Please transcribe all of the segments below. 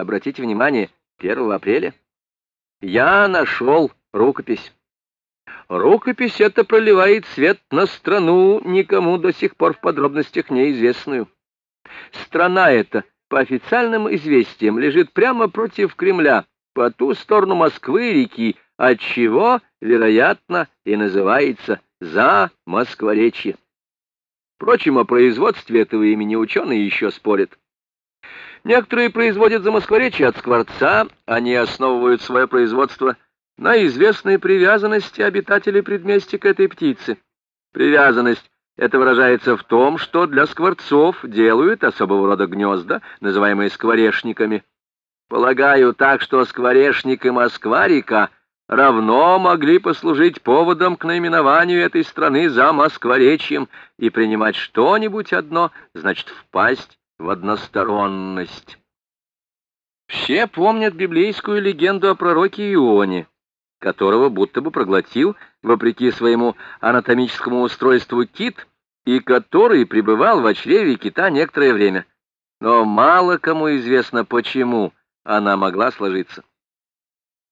обратите внимание, 1 апреля. Я нашел рукопись. Рукопись эта проливает свет на страну, никому до сих пор в подробностях неизвестную. Страна эта, по официальным известиям, лежит прямо против Кремля, по ту сторону Москвы реки, отчего, вероятно, и называется «За Москворечье». Впрочем, о производстве этого имени ученые еще спорят. Некоторые производят за Москворечье от скворца, они основывают свое производство на известной привязанности обитателей предместья к этой птице. Привязанность это выражается в том, что для скворцов делают особого рода гнезда, называемые скворечниками. Полагаю так, что скворечник и Москва-река равно могли послужить поводом к наименованию этой страны за Москворечьем, и принимать что-нибудь одно, значит впасть в односторонность. Все помнят библейскую легенду о пророке Ионе, которого будто бы проглотил, вопреки своему анатомическому устройству, кит, и который пребывал в чреве кита некоторое время. Но мало кому известно, почему она могла сложиться.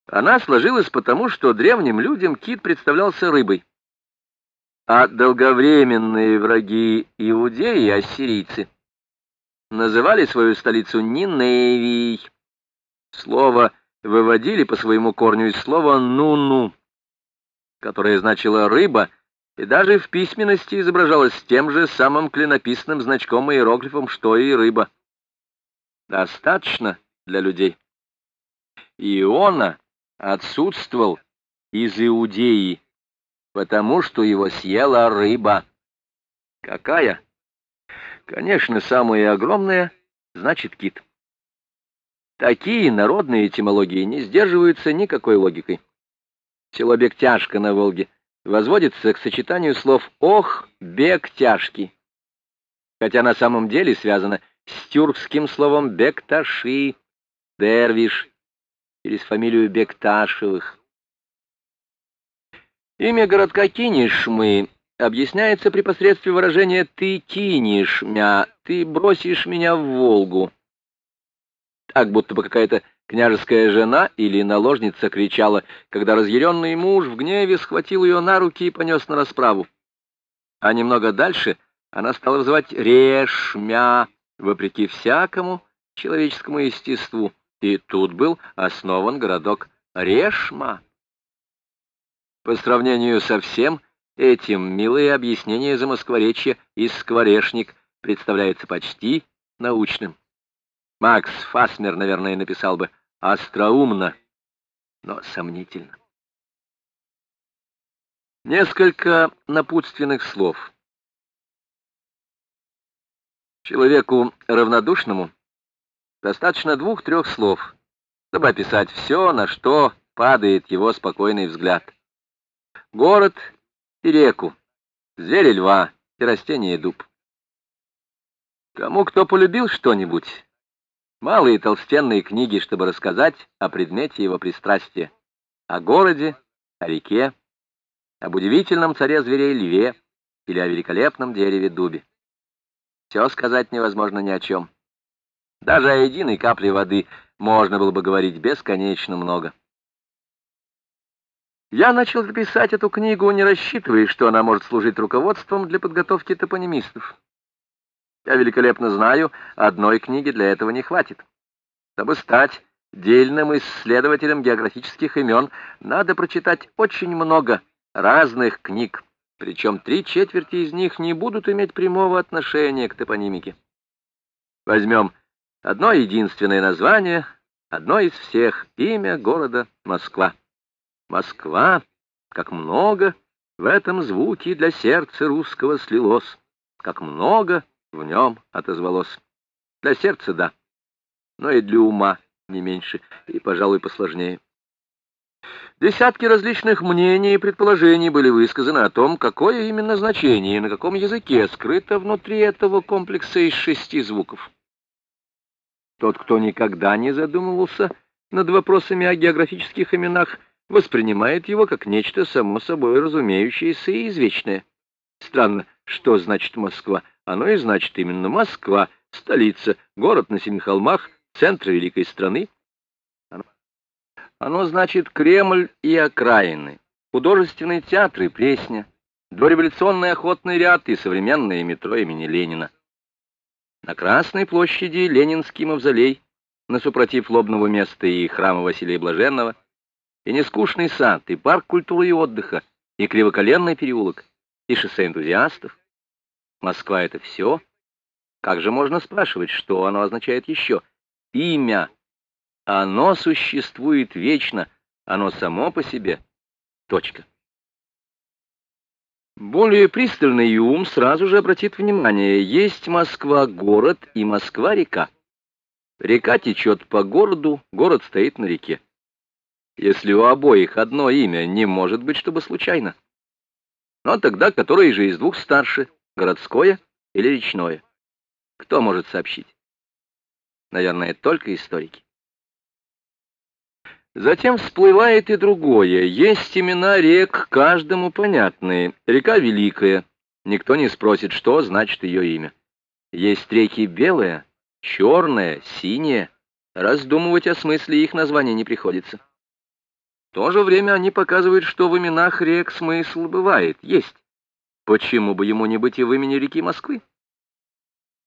Она сложилась потому, что древним людям кит представлялся рыбой. А долговременные враги иудеи, ассирийцы, называли свою столицу Ниневией. Слово выводили по своему корню из слова «ну-ну», которое значило «рыба», и даже в письменности изображалось тем же самым клинописным значком и иероглифом, что и рыба. Достаточно для людей. Иона отсутствовал из Иудеи, потому что его съела рыба. Какая? Конечно, самая огромная значит кит. Такие народные этимологии не сдерживаются никакой логикой. Село Бектяжка на Волге возводится к сочетанию слов «ох, бег тяжкий», хотя на самом деле связано с тюркским словом «бекташи», «дервиш» через фамилию Бекташевых. Имя городка Кинишмы объясняется при посредстве выражения «ты кинешь мя», «ты бросишь меня в Волгу». Так, будто бы какая-то княжеская жена или наложница кричала, когда разъяренный муж в гневе схватил ее на руки и понес на расправу. А немного дальше она стала вызывать «режь мя», вопреки всякому человеческому естеству, и тут был основан городок Решма. По сравнению со всем этим милое объяснение замоскворечья из скворечник представляется почти научным. Макс Фасмер, наверное, написал бы остроумно, но сомнительно. Несколько напутственных слов. Человеку равнодушному достаточно двух-трех слов, чтобы описать все, на что падает его спокойный взгляд. Город и реку, зверя льва и растение дуб. Кому кто полюбил что-нибудь, малые толстенные книги, чтобы рассказать о предмете его пристрастия, о городе, о реке, об удивительном царе зверей льве или о великолепном дереве дубе. Все сказать невозможно ни о чем. Даже о единой капле воды можно было бы говорить бесконечно много. Я начал писать эту книгу, не рассчитывая, что она может служить руководством для подготовки топонимистов. Я великолепно знаю, одной книги для этого не хватит. Чтобы стать дельным исследователем географических имен, надо прочитать очень много разных книг причем три четверти из них не будут иметь прямого отношения к топонимике. Возьмем одно единственное название, одно из всех, имя города Москва. Москва, как много в этом звуке для сердца русского слилось, как много в нем отозвалось. Для сердца — да, но и для ума не меньше, и, пожалуй, посложнее. Десятки различных мнений и предположений были высказаны о том, какое именно значение и на каком языке скрыто внутри этого комплекса из шести звуков. Тот, кто никогда не задумывался над вопросами о географических именах, воспринимает его как нечто само собой разумеющееся и извечное. Странно, что значит Москва? Оно и значит именно Москва, столица, город на семи холмах, центра великой страны. Оно, значит Кремль и окраины, художественные театры, Пресня, дореволюционный охотный ряд и современное метро имени Ленина. На Красной площади Ленинский мавзолей, на супротив лобного места и храма Василия Блаженного, и нескучный сад, и парк культуры и отдыха, и кривоколенный переулок, и шоссе энтузиастов. Москва — это все. Как же можно спрашивать, что оно означает еще? Имя. Оно существует вечно, оно само по себе. Точка. Более пристальный ум сразу же обратит внимание, есть Москва-город и Москва-река. Река течет по городу, город стоит на реке. Если у обоих одно имя, не может быть, чтобы случайно. Но тогда которое же из двух старше, городское или речное? Кто может сообщить? Наверное, только историки. Затем всплывает и другое. Есть имена рек, каждому понятные. Река Великая. Никто не спросит, что значит ее имя. Есть реки Белая, Черная, Синяя. Раздумывать о смысле их названия не приходится. В то же время они показывают, что в именах рек смысл бывает, есть. Почему бы ему не быть и в имени реки Москвы?